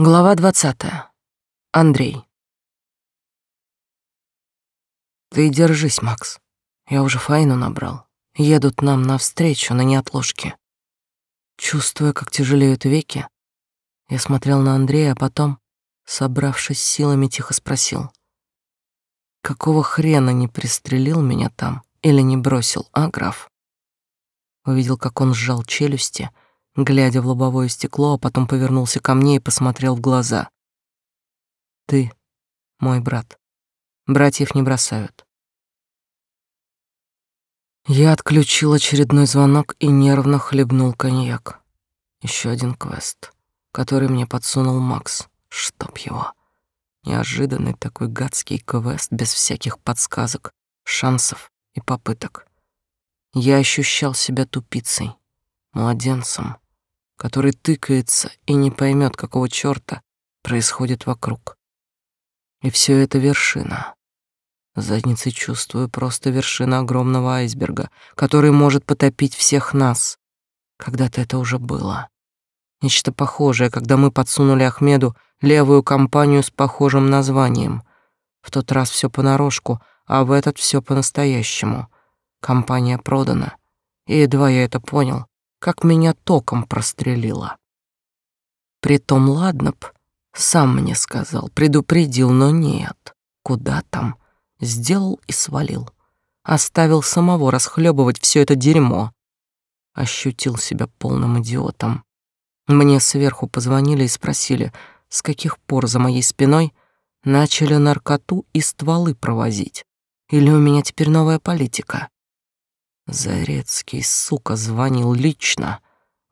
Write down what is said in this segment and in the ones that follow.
Глава двадцатая. Андрей. Ты держись, Макс. Я уже Фаину набрал. Едут нам навстречу на неотложке. Чувствуя, как тяжелеют веки, я смотрел на Андрея, а потом, собравшись силами, тихо спросил. Какого хрена не пристрелил меня там или не бросил, а, граф? Увидел, как он сжал челюсти, глядя в лобовое стекло, а потом повернулся ко мне и посмотрел в глаза. Ты мой брат. Братьев не бросают. Я отключил очередной звонок и нервно хлебнул коньяк. Еще один квест, который мне подсунул Макс, чтоб его. Неожиданный такой гадский квест без всяких подсказок, шансов и попыток. Я ощущал себя тупицей, младенцем, который тыкается и не поймет, какого чёрта происходит вокруг. И все это вершина. Задницей чувствую просто вершина огромного айсберга, который может потопить всех нас. Когда-то это уже было. Нечто похожее, когда мы подсунули Ахмеду левую компанию с похожим названием. В тот раз все понарошку, а в этот все по-настоящему. Компания продана. И едва я это понял, как меня током прострелило. Притом ладно б, сам мне сказал, предупредил, но нет. Куда там? Сделал и свалил. Оставил самого расхлебывать все это дерьмо. Ощутил себя полным идиотом. Мне сверху позвонили и спросили, с каких пор за моей спиной начали наркоту и стволы провозить. Или у меня теперь новая политика? Зарецкий, сука, звонил лично.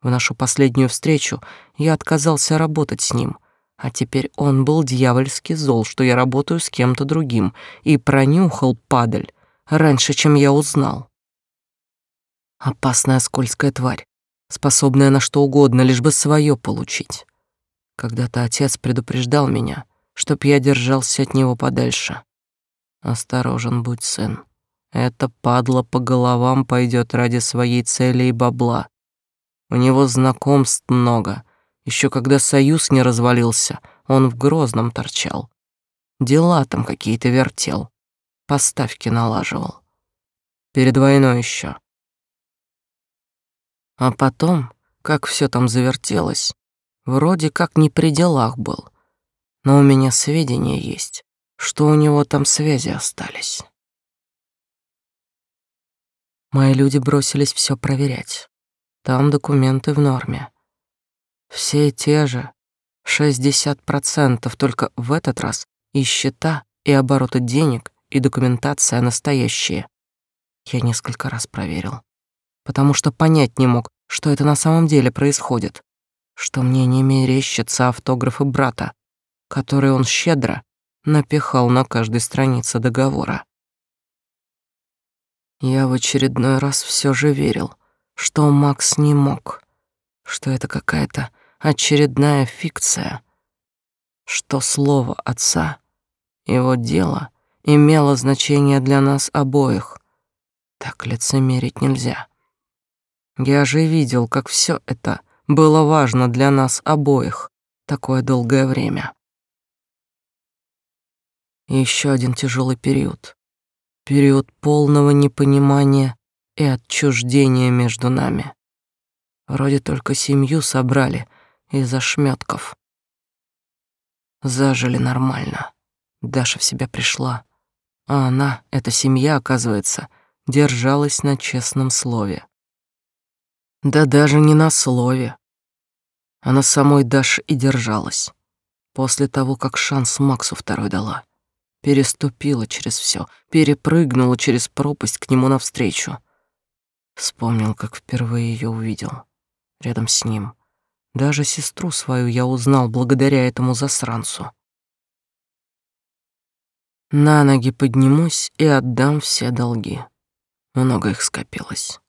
В нашу последнюю встречу я отказался работать с ним, а теперь он был дьявольски зол, что я работаю с кем-то другим, и пронюхал падаль раньше, чем я узнал. Опасная скользкая тварь, способная на что угодно, лишь бы свое получить. Когда-то отец предупреждал меня, чтоб я держался от него подальше. Осторожен будь, сын. Это падла по головам пойдет ради своей цели и бабла. У него знакомств много. Еще когда союз не развалился, он в Грозном торчал. Дела там какие-то вертел. Поставки налаживал. Перед войной еще. А потом, как все там завертелось, вроде как не при делах был. Но у меня сведения есть, что у него там связи остались. Мои люди бросились все проверять. Там документы в норме. Все те же, 60%, только в этот раз и счета, и обороты денег, и документация настоящие. Я несколько раз проверил, потому что понять не мог, что это на самом деле происходит, что мне не мерещатся автографы брата, которые он щедро напихал на каждой странице договора. Я в очередной раз все же верил, что Макс не мог, что это какая-то очередная фикция, что слово отца, его дело имело значение для нас обоих. Так лицемерить нельзя. Я же видел, как все это было важно для нас обоих такое долгое время. Еще один тяжелый период период полного непонимания и отчуждения между нами. Вроде только семью собрали из ошметков. Зажили нормально. Даша в себя пришла. А она, эта семья, оказывается, держалась на честном слове. Да даже не на слове. Она самой Даше и держалась. После того, как шанс Максу второй дала переступила через все, перепрыгнула через пропасть к нему навстречу. Вспомнил, как впервые ее увидел. Рядом с ним. Даже сестру свою я узнал благодаря этому засранцу. На ноги поднимусь и отдам все долги. Много их скопилось.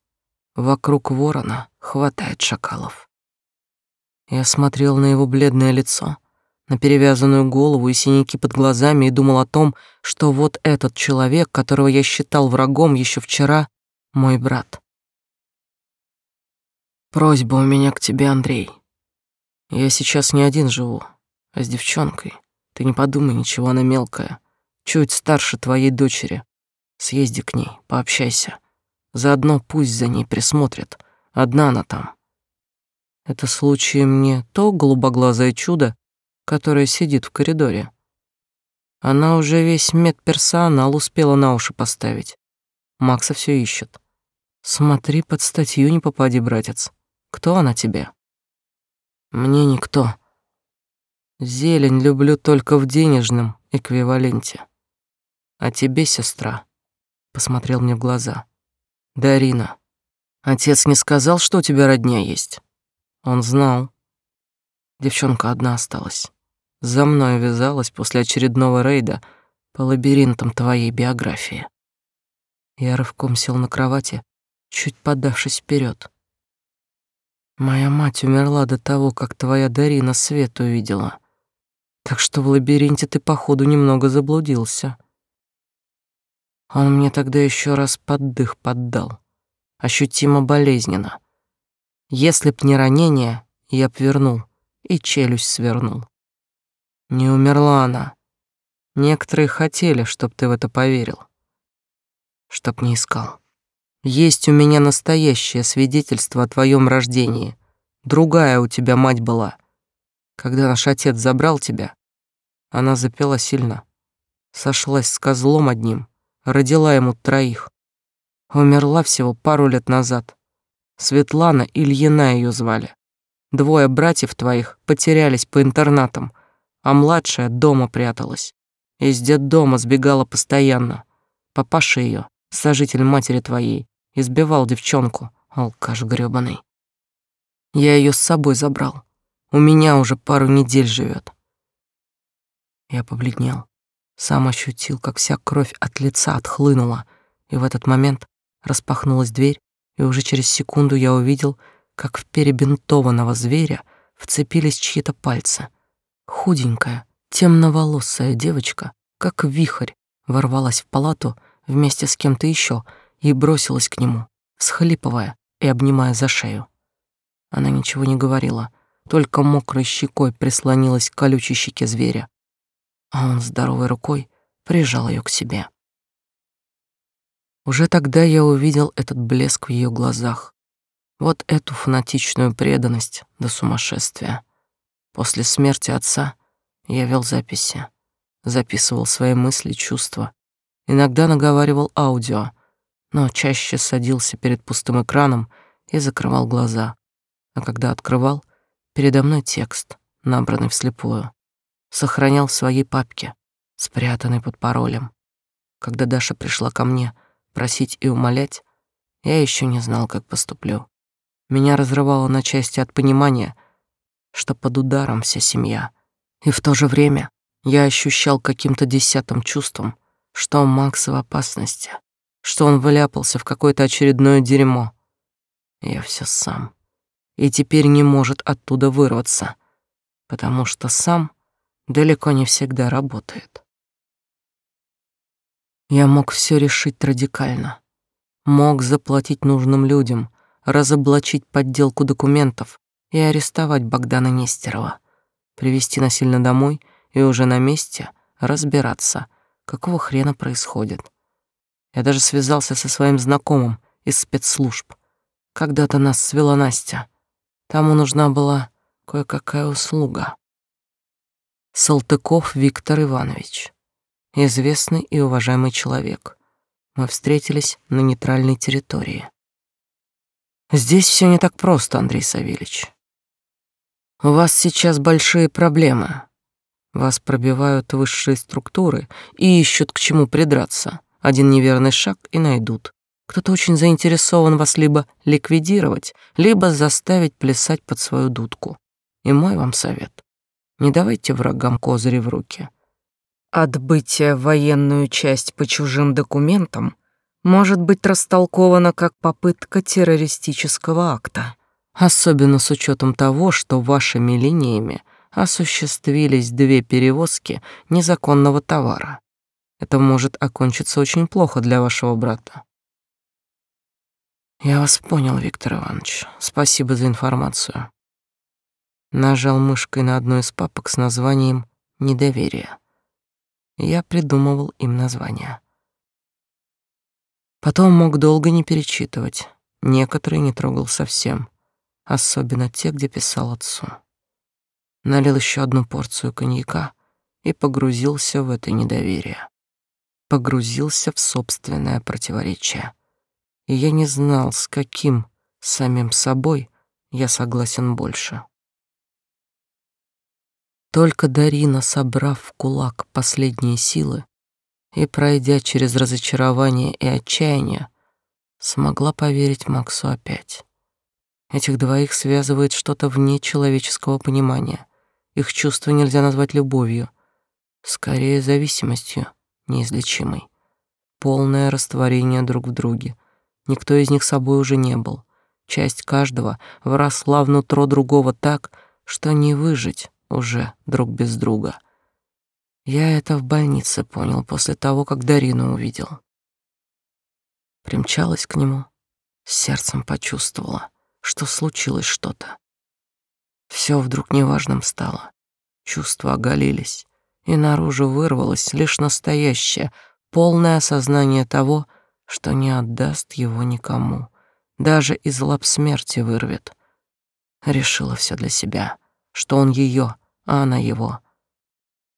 Вокруг ворона хватает шакалов. Я смотрел на его бледное лицо — на перевязанную голову и синяки под глазами и думал о том, что вот этот человек, которого я считал врагом еще вчера, мой брат. Просьба у меня к тебе, Андрей. Я сейчас не один живу. А с девчонкой ты не подумай ничего, она мелкая, чуть старше твоей дочери. Съезди к ней, пообщайся. Заодно пусть за ней присмотрят. Одна она там. Это случаем не то голубоглазое чудо, которое сидит в коридоре. Она уже весь медперсонал успела на уши поставить. Макса все ищет. Смотри, под статью не попади, братец. Кто она тебе? Мне никто. Зелень люблю только в денежном эквиваленте. А тебе, сестра, посмотрел мне в глаза. Дарина, отец не сказал, что у тебя родня есть? Он знал. Девчонка одна осталась. За мной вязалась после очередного рейда по лабиринтам твоей биографии. Я рывком сел на кровати, чуть подавшись вперед. Моя мать умерла до того, как твоя Дарина свет увидела. Так что в лабиринте ты, походу, немного заблудился. Он мне тогда еще раз поддых поддал. Ощутимо болезненно. Если б не ранение, я б вернул и челюсть свернул. Не умерла она. Некоторые хотели, чтоб ты в это поверил. Чтоб не искал. Есть у меня настоящее свидетельство о твоем рождении. Другая у тебя мать была. Когда наш отец забрал тебя, она запела сильно. Сошлась с козлом одним, родила ему троих. Умерла всего пару лет назад. Светлана Ильина ее звали. Двое братьев твоих потерялись по интернатам, а младшая дома пряталась. Из детдома сбегала постоянно. Папаша ее, сожитель матери твоей, избивал девчонку, алкаш грёбаный. Я ее с собой забрал. У меня уже пару недель живет. Я побледнел, сам ощутил, как вся кровь от лица отхлынула, и в этот момент распахнулась дверь, и уже через секунду я увидел, как в перебинтованного зверя вцепились чьи-то пальцы. Худенькая, темноволосая девочка, как вихрь, ворвалась в палату вместе с кем-то еще и бросилась к нему, всхлипывая и обнимая за шею. Она ничего не говорила, только мокрой щекой прислонилась к колючей щеке зверя а он здоровой рукой прижал ее к себе. Уже тогда я увидел этот блеск в ее глазах, вот эту фанатичную преданность до сумасшествия. После смерти отца я вел записи, записывал свои мысли, чувства, иногда наговаривал аудио, но чаще садился перед пустым экраном и закрывал глаза. А когда открывал, передо мной текст, набранный вслепую сохранял в своей папке, спрятанной под паролем. Когда Даша пришла ко мне просить и умолять, я еще не знал, как поступлю. Меня разрывало на части от понимания, что под ударом вся семья. И в то же время я ощущал каким-то десятым чувством, что Макс в опасности, что он вляпался в какое-то очередное дерьмо. Я все сам. И теперь не может оттуда вырваться, потому что сам далеко не всегда работает. Я мог все решить радикально. Мог заплатить нужным людям, разоблачить подделку документов и арестовать Богдана Нестерова, привести насильно домой и уже на месте разбираться, какого хрена происходит. Я даже связался со своим знакомым из спецслужб. Когда-то нас свела Настя. Тому нужна была кое-какая услуга. Салтыков Виктор Иванович. Известный и уважаемый человек. Мы встретились на нейтральной территории. Здесь все не так просто, Андрей Савельевич. У вас сейчас большие проблемы. Вас пробивают высшие структуры и ищут к чему придраться. Один неверный шаг и найдут. Кто-то очень заинтересован вас либо ликвидировать, либо заставить плясать под свою дудку. И мой вам совет не давайте врагам козыри в руки. Отбытие военную часть по чужим документам может быть растолковано как попытка террористического акта, особенно с учетом того, что вашими линиями осуществились две перевозки незаконного товара. Это может окончиться очень плохо для вашего брата. Я вас понял, Виктор Иванович. Спасибо за информацию. Нажал мышкой на одну из папок с названием «Недоверие». Я придумывал им название. Потом мог долго не перечитывать. Некоторые не трогал совсем, особенно те, где писал отцу. Налил еще одну порцию коньяка и погрузился в это недоверие. Погрузился в собственное противоречие. И я не знал, с каким самим собой я согласен больше. Только Дарина, собрав в кулак последние силы и пройдя через разочарование и отчаяние, смогла поверить Максу опять. Этих двоих связывает что-то вне человеческого понимания. Их чувства нельзя назвать любовью, скорее зависимостью, неизлечимой. Полное растворение друг в друге. Никто из них собой уже не был. Часть каждого вросла внутрь другого так, что не выжить уже друг без друга. Я это в больнице понял после того, как Дарину увидел. Примчалась к нему, сердцем почувствовала, что случилось что-то. Все вдруг неважным стало. Чувства оголились, и наружу вырвалось лишь настоящее, полное осознание того, что не отдаст его никому, даже из лап смерти вырвет. Решила все для себя, что он ее, а она его.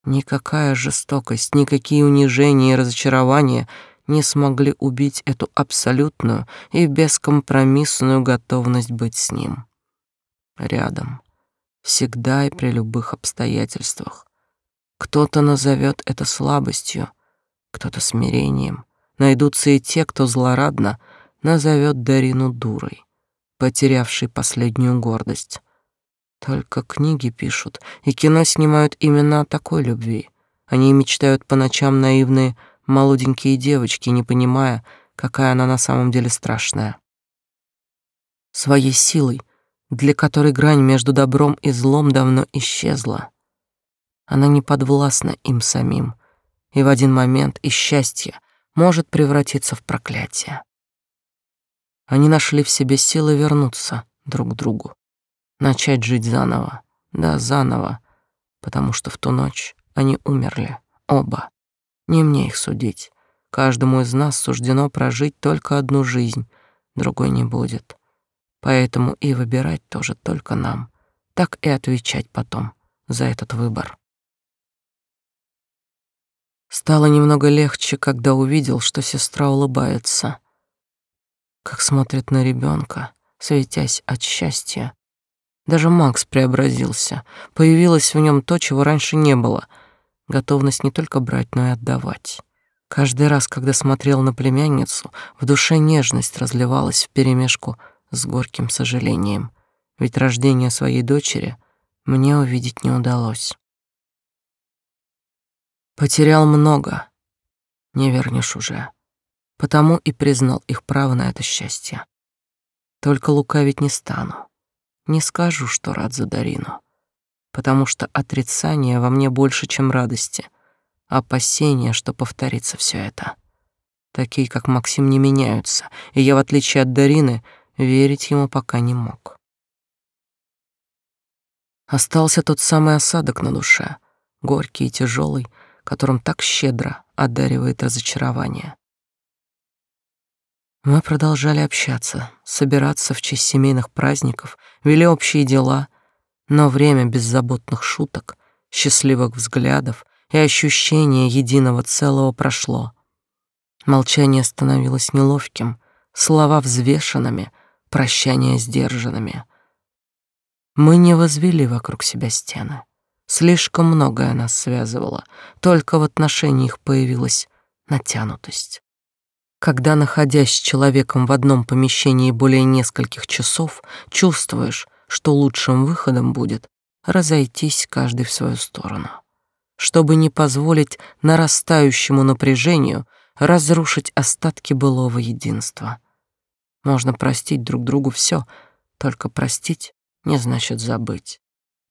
Никакая жестокость, никакие унижения и разочарования не смогли убить эту абсолютную и бескомпромиссную готовность быть с ним. Рядом, всегда и при любых обстоятельствах. Кто-то назовет это слабостью, кто-то смирением. Найдутся и те, кто злорадно назовет Дарину дурой, потерявшей последнюю гордость. Только книги пишут и кино снимают именно о такой любви. Они мечтают по ночам наивные молоденькие девочки, не понимая, какая она на самом деле страшная. Своей силой, для которой грань между добром и злом давно исчезла, она не подвластна им самим, и в один момент из счастья может превратиться в проклятие. Они нашли в себе силы вернуться друг к другу, начать жить заново, да, заново, потому что в ту ночь они умерли, оба. Не мне их судить. Каждому из нас суждено прожить только одну жизнь, другой не будет. Поэтому и выбирать тоже только нам, так и отвечать потом за этот выбор. Стало немного легче, когда увидел, что сестра улыбается, как смотрит на ребенка, светясь от счастья. Даже Макс преобразился, появилось в нем то, чего раньше не было — готовность не только брать, но и отдавать. Каждый раз, когда смотрел на племянницу, в душе нежность разливалась вперемешку с горьким сожалением, ведь рождение своей дочери мне увидеть не удалось. Потерял много, не вернешь уже. Потому и признал их право на это счастье. Только лукавить не стану. Не скажу, что рад за Дарину, потому что отрицание во мне больше, чем радости, опасения, что повторится все это. Такие, как Максим, не меняются, и я, в отличие от Дарины, верить ему пока не мог. Остался тот самый осадок на душе, горький и тяжелый, которым так щедро одаривает разочарование. Мы продолжали общаться, собираться в честь семейных праздников, вели общие дела, но время беззаботных шуток, счастливых взглядов и ощущения единого целого прошло. Молчание становилось неловким, слова взвешенными, прощания сдержанными. Мы не возвели вокруг себя стены. Слишком многое нас связывало, только в отношениях появилась натянутость. Когда, находясь с человеком в одном помещении более нескольких часов, чувствуешь, что лучшим выходом будет разойтись каждый в свою сторону, чтобы не позволить нарастающему напряжению разрушить остатки былого единства. Можно простить друг другу все, только простить не значит забыть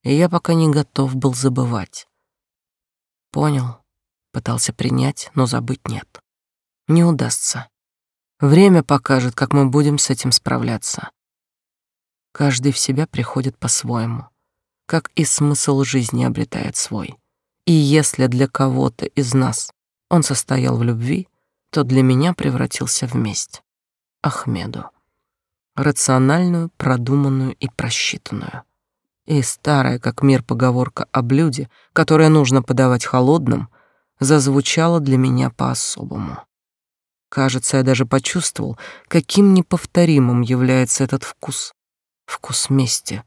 и я пока не готов был забывать. Понял, пытался принять, но забыть нет. Не удастся. Время покажет, как мы будем с этим справляться. Каждый в себя приходит по-своему. как и смысл жизни обретает свой. И если для кого-то из нас он состоял в любви, то для меня превратился в месть. Ахмеду. Рациональную, продуманную и просчитанную. И старая, как мир, поговорка о блюде, которое нужно подавать холодным, зазвучала для меня по-особому. Кажется, я даже почувствовал, каким неповторимым является этот вкус. Вкус мести,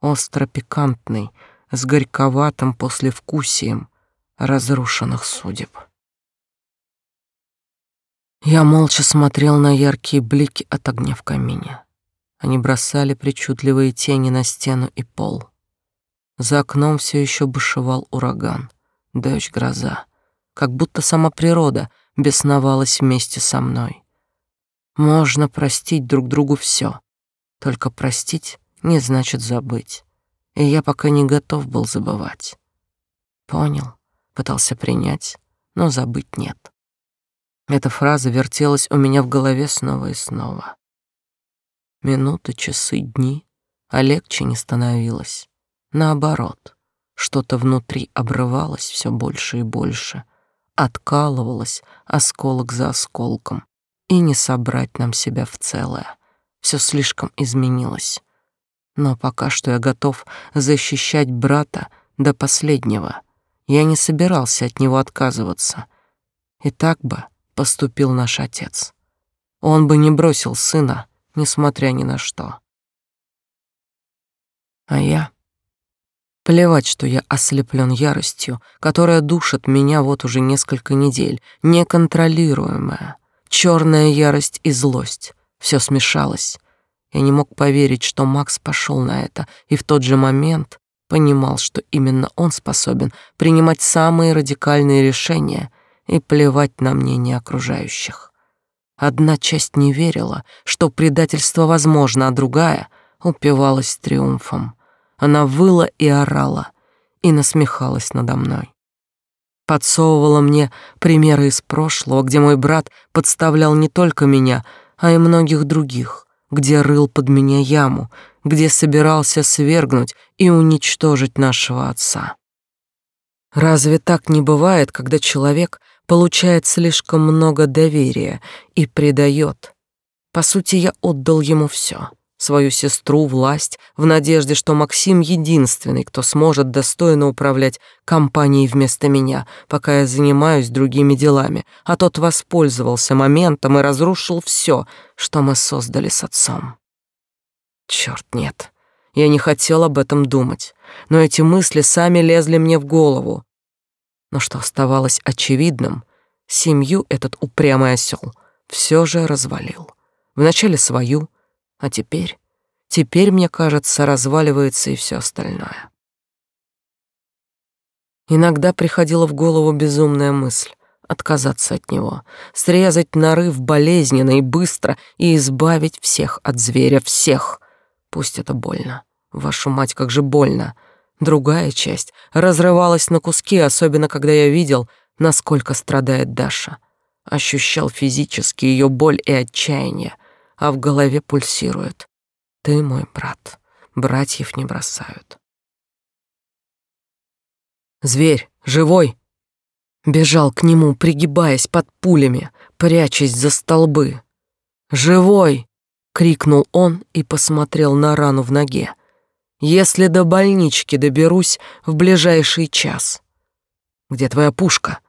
остро-пикантный, с горьковатым послевкусием разрушенных судеб. Я молча смотрел на яркие блики от огня в камине. Они бросали причудливые тени на стену и пол. За окном все еще бушевал ураган, дождь, гроза, как будто сама природа бесновалась вместе со мной. Можно простить друг другу все, только простить не значит забыть, и я пока не готов был забывать. Понял, пытался принять, но забыть нет. Эта фраза вертелась у меня в голове снова и снова. Минуты, часы, дни, а легче не становилось. Наоборот, что-то внутри обрывалось все больше и больше, откалывалось осколок за осколком, и не собрать нам себя в целое. Все слишком изменилось. Но пока что я готов защищать брата до последнего. Я не собирался от него отказываться. И так бы поступил наш отец. Он бы не бросил сына, несмотря ни на что. А я... Плевать, что я ослеплен яростью, которая душит меня вот уже несколько недель, неконтролируемая. Черная ярость и злость. Все смешалось. Я не мог поверить, что Макс пошел на это, и в тот же момент понимал, что именно он способен принимать самые радикальные решения и плевать на мнение окружающих. Одна часть не верила, что предательство возможно, а другая упивалась триумфом. Она выла и орала, и насмехалась надо мной. Подсовывала мне примеры из прошлого, где мой брат подставлял не только меня, а и многих других, где рыл под меня яму, где собирался свергнуть и уничтожить нашего отца. Разве так не бывает, когда человек получает слишком много доверия и предает. По сути, я отдал ему все свою сестру, власть, в надежде, что Максим единственный, кто сможет достойно управлять компанией вместо меня, пока я занимаюсь другими делами, а тот воспользовался моментом и разрушил все, что мы создали с отцом. Черт, нет, я не хотел об этом думать, но эти мысли сами лезли мне в голову. Но что оставалось очевидным, семью этот упрямый осел все же развалил. Вначале свою, а теперь... Теперь, мне кажется, разваливается и все остальное. Иногда приходила в голову безумная мысль отказаться от него, срезать нарыв болезненно и быстро и избавить всех от зверя, всех. Пусть это больно. Вашу мать, как же больно. Другая часть разрывалась на куски, особенно когда я видел, насколько страдает Даша. Ощущал физически ее боль и отчаяние, а в голове пульсирует. Ты мой брат, братьев не бросают. Зверь, живой! Бежал к нему, пригибаясь под пулями, прячась за столбы. «Живой!» — крикнул он и посмотрел на рану в ноге если до больнички доберусь в ближайший час. Где твоя пушка?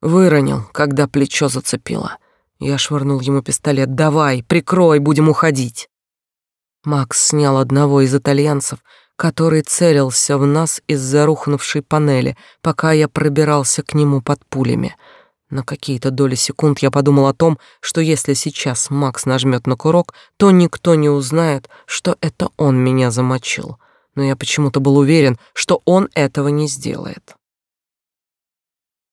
Выронил, когда плечо зацепило. Я швырнул ему пистолет. Давай, прикрой, будем уходить. Макс снял одного из итальянцев, который целился в нас из-за рухнувшей панели, пока я пробирался к нему под пулями. На какие-то доли секунд я подумал о том, что если сейчас Макс нажмет на курок, то никто не узнает, что это он меня замочил но я почему-то был уверен, что он этого не сделает.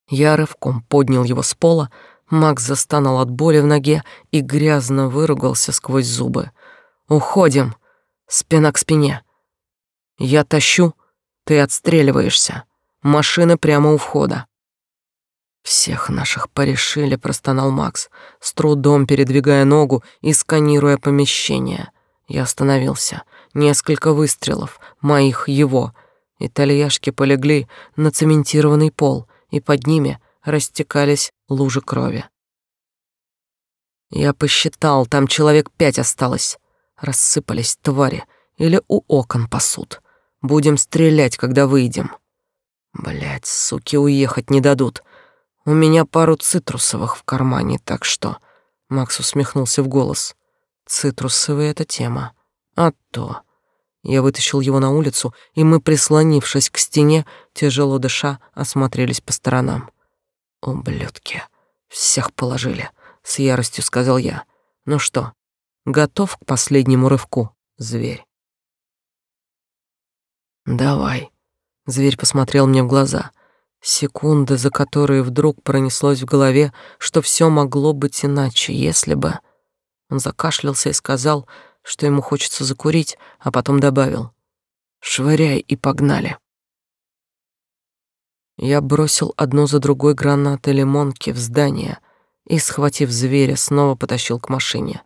Я рывком поднял его с пола, Макс застонал от боли в ноге и грязно выругался сквозь зубы. «Уходим! Спина к спине! Я тащу, ты отстреливаешься. Машина прямо у входа». «Всех наших порешили», — простонал Макс, с трудом передвигая ногу и сканируя помещение. Я остановился — Несколько выстрелов, моих его. Итальяшки полегли на цементированный пол, и под ними растекались лужи крови. Я посчитал, там человек пять осталось. Рассыпались твари или у окон пасут. Будем стрелять, когда выйдем. Блять, суки, уехать не дадут. У меня пару цитрусовых в кармане, так что... Макс усмехнулся в голос. Цитрусовые — это тема. А то... Я вытащил его на улицу, и мы, прислонившись к стене, тяжело дыша, осмотрелись по сторонам. «Ублюдки! Всех положили!» — с яростью сказал я. «Ну что, готов к последнему рывку, зверь?» «Давай». Зверь посмотрел мне в глаза. Секунды, за которые вдруг пронеслось в голове, что все могло быть иначе, если бы... Он закашлялся и сказал, что ему хочется закурить, а потом добавил «Швыряй и погнали». Я бросил одну за другой гранаты лимонки в здание и, схватив зверя, снова потащил к машине.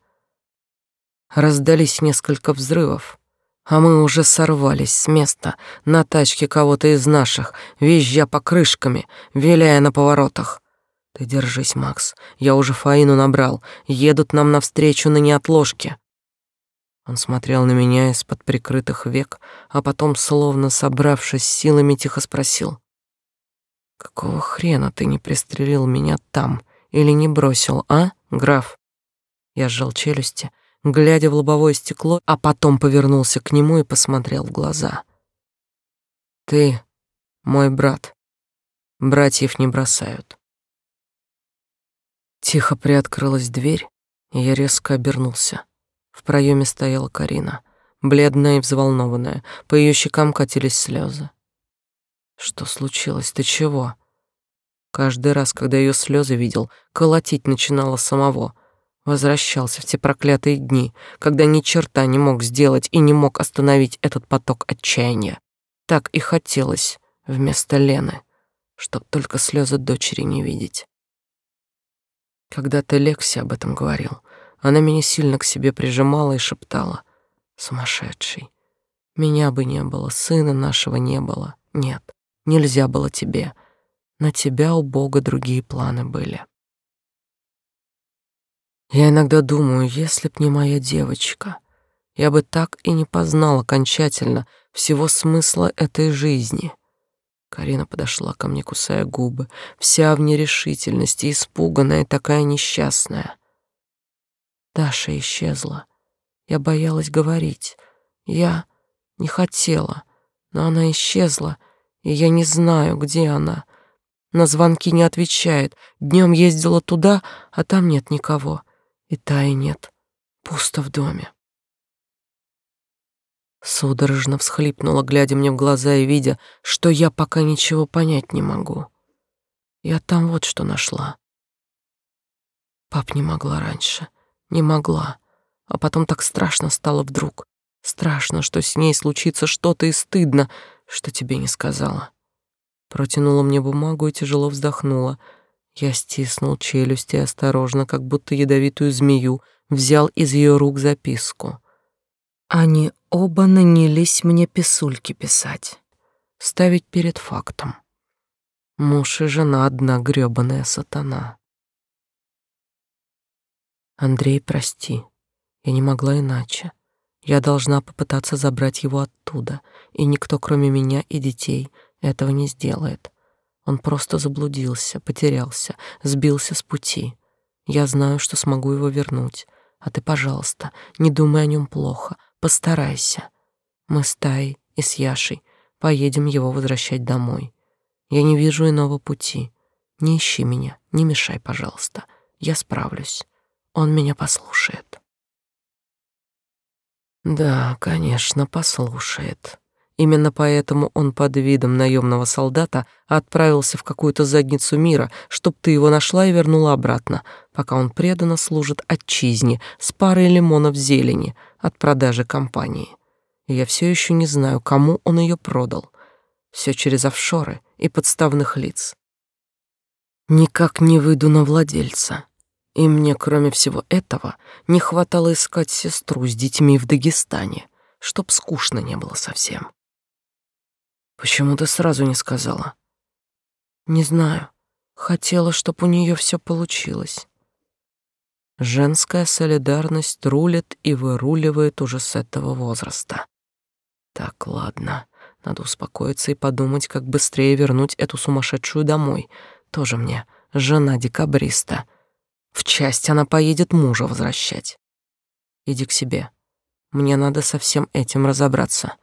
Раздались несколько взрывов, а мы уже сорвались с места на тачке кого-то из наших, визжа покрышками, виляя на поворотах. Ты держись, Макс, я уже Фаину набрал, едут нам навстречу на неотложке. Он смотрел на меня из-под прикрытых век, а потом, словно собравшись силами, тихо спросил. «Какого хрена ты не пристрелил меня там или не бросил, а, граф?» Я сжал челюсти, глядя в лобовое стекло, а потом повернулся к нему и посмотрел в глаза. «Ты мой брат. Братьев не бросают». Тихо приоткрылась дверь, и я резко обернулся. В проеме стояла Карина, бледная и взволнованная, по ее щекам катились слезы. Что случилось? Ты чего? Каждый раз, когда ее слезы видел, колотить начинало самого. Возвращался в те проклятые дни, когда ни черта не мог сделать и не мог остановить этот поток отчаяния. Так и хотелось вместо Лены, чтоб только слезы дочери не видеть. Когда-то Лекси об этом говорил, она меня сильно к себе прижимала и шептала. «Сумасшедший! Меня бы не было, сына нашего не было. Нет, нельзя было тебе. На тебя у Бога другие планы были». Я иногда думаю, если б не моя девочка, я бы так и не познал окончательно всего смысла этой жизни. Карина подошла ко мне, кусая губы, вся в нерешительности, испуганная, такая несчастная. Даша исчезла. Я боялась говорить. Я не хотела, но она исчезла, и я не знаю, где она. На звонки не отвечает. Днем ездила туда, а там нет никого. И Таи нет. Пусто в доме. Судорожно всхлипнула, глядя мне в глаза и видя, что я пока ничего понять не могу. Я там вот что нашла. Пап не могла раньше. Не могла. А потом так страшно стало вдруг. Страшно, что с ней случится что-то и стыдно, что тебе не сказала. Протянула мне бумагу и тяжело вздохнула. Я стиснул челюсти осторожно, как будто ядовитую змею, взял из ее рук записку. Они оба нанялись мне писульки писать, ставить перед фактом. Муж и жена одна грёбаная сатана. Андрей, прости. Я не могла иначе. Я должна попытаться забрать его оттуда, и никто, кроме меня и детей, этого не сделает. Он просто заблудился, потерялся, сбился с пути. Я знаю, что смогу его вернуть. А ты, пожалуйста, не думай о нем плохо, постарайся. Мы с Таей и с Яшей поедем его возвращать домой. Я не вижу иного пути. Не ищи меня, не мешай, пожалуйста. Я справлюсь он меня послушает. Да, конечно, послушает. Именно поэтому он под видом наемного солдата отправился в какую-то задницу мира, чтоб ты его нашла и вернула обратно, пока он преданно служит отчизне с парой лимонов зелени от продажи компании. И я все еще не знаю, кому он ее продал. Все через офшоры и подставных лиц. Никак не выйду на владельца. И мне, кроме всего этого, не хватало искать сестру с детьми в Дагестане, чтоб скучно не было совсем. Почему ты сразу не сказала? Не знаю. Хотела, чтобы у нее все получилось. Женская солидарность рулит и выруливает уже с этого возраста. Так, ладно. Надо успокоиться и подумать, как быстрее вернуть эту сумасшедшую домой. Тоже мне жена декабриста. В часть она поедет мужа возвращать. Иди к себе. Мне надо со всем этим разобраться.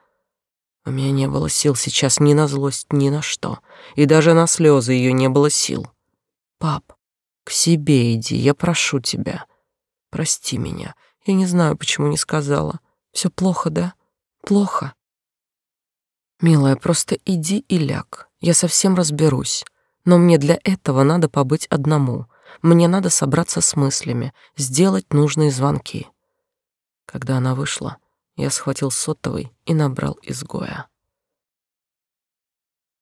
У меня не было сил сейчас ни на злость, ни на что. И даже на слезы ее не было сил. Пап, к себе иди, я прошу тебя. Прости меня. Я не знаю, почему не сказала. Все плохо, да? Плохо. Милая, просто иди и ляг. Я совсем разберусь. Но мне для этого надо побыть одному. Мне надо собраться с мыслями, сделать нужные звонки. Когда она вышла, я схватил сотовый и набрал изгоя.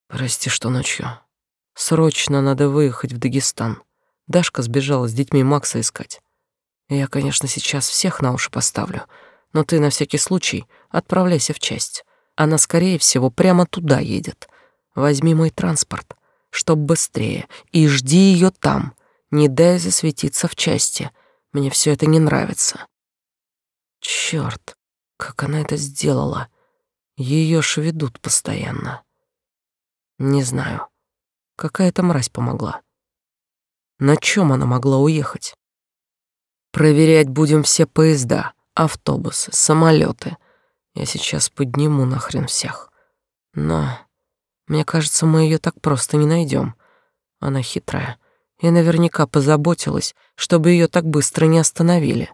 Прости, что ночью. Срочно надо выехать в Дагестан. Дашка сбежала с детьми Макса искать. Я, конечно, сейчас всех на уши поставлю, но ты на всякий случай отправляйся в часть. Она, скорее всего, прямо туда едет. Возьми мой транспорт, чтоб быстрее, и жди ее там. Не дай засветиться в части. Мне все это не нравится. Черт, как она это сделала. Ее ж ведут постоянно. Не знаю. Какая-то мразь помогла. На чем она могла уехать? Проверять будем все поезда, автобусы, самолеты. Я сейчас подниму нахрен всех. Но мне кажется, мы ее так просто не найдем. Она хитрая и наверняка позаботилась, чтобы ее так быстро не остановили.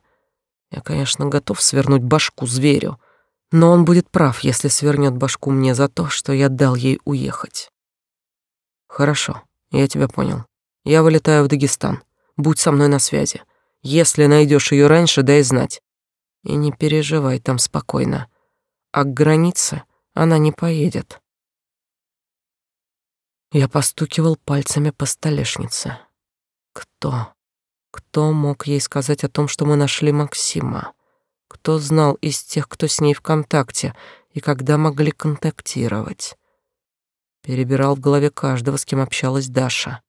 Я, конечно, готов свернуть башку зверю, но он будет прав, если свернет башку мне за то, что я дал ей уехать. Хорошо, я тебя понял. Я вылетаю в Дагестан. Будь со мной на связи. Если найдешь ее раньше, дай знать. И не переживай там спокойно а к границе она не поедет. Я постукивал пальцами по столешнице. Кто? Кто мог ей сказать о том, что мы нашли Максима? Кто знал из тех, кто с ней в контакте, и когда могли контактировать? Перебирал в голове каждого, с кем общалась Даша.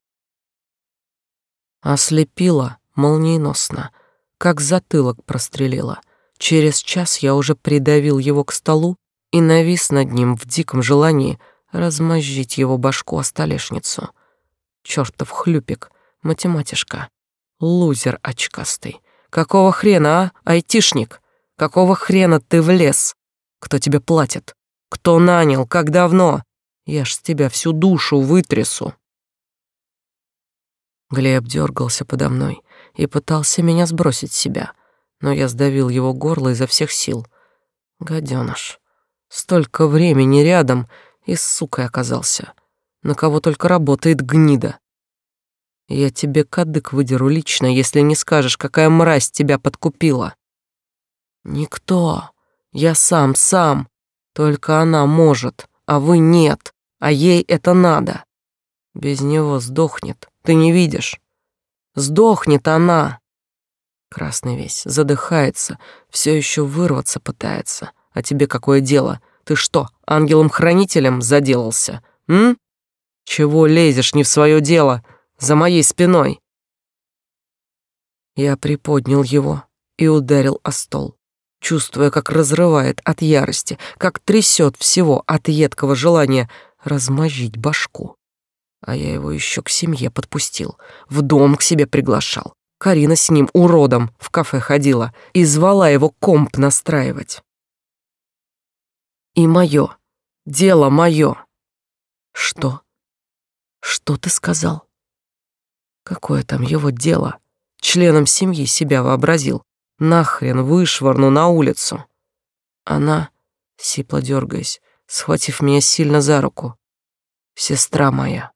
Ослепила молниеносно, как затылок прострелила — Через час я уже придавил его к столу и навис над ним в диком желании размозжить его башку о столешницу. Чёртов хлюпик, математишка, лузер очкастый. Какого хрена, а, айтишник? Какого хрена ты влез? Кто тебе платит? Кто нанял? Как давно? Я ж с тебя всю душу вытрясу. Глеб дергался подо мной и пытался меня сбросить с себя — но я сдавил его горло изо всех сил. Гаденыш. Столько времени рядом и с сукой оказался. На кого только работает гнида. Я тебе кадык выдеру лично, если не скажешь, какая мразь тебя подкупила. Никто. Я сам, сам. Только она может, а вы нет, а ей это надо. Без него сдохнет, ты не видишь? Сдохнет она. Красный весь, задыхается, все еще вырваться пытается. А тебе какое дело? Ты что, ангелом-хранителем заделался? М? Чего лезешь не в свое дело? За моей спиной. Я приподнял его и ударил о стол, чувствуя, как разрывает от ярости, как трясет всего от едкого желания размозжить башку. А я его еще к семье подпустил, в дом к себе приглашал. Карина с ним, уродом, в кафе ходила и звала его комп настраивать. И мое, дело мое. Что? Что ты сказал? Какое там его дело? Членом семьи себя вообразил. Нахрен вышвырну на улицу. Она, сипло дергаясь, схватив меня сильно за руку. Сестра моя.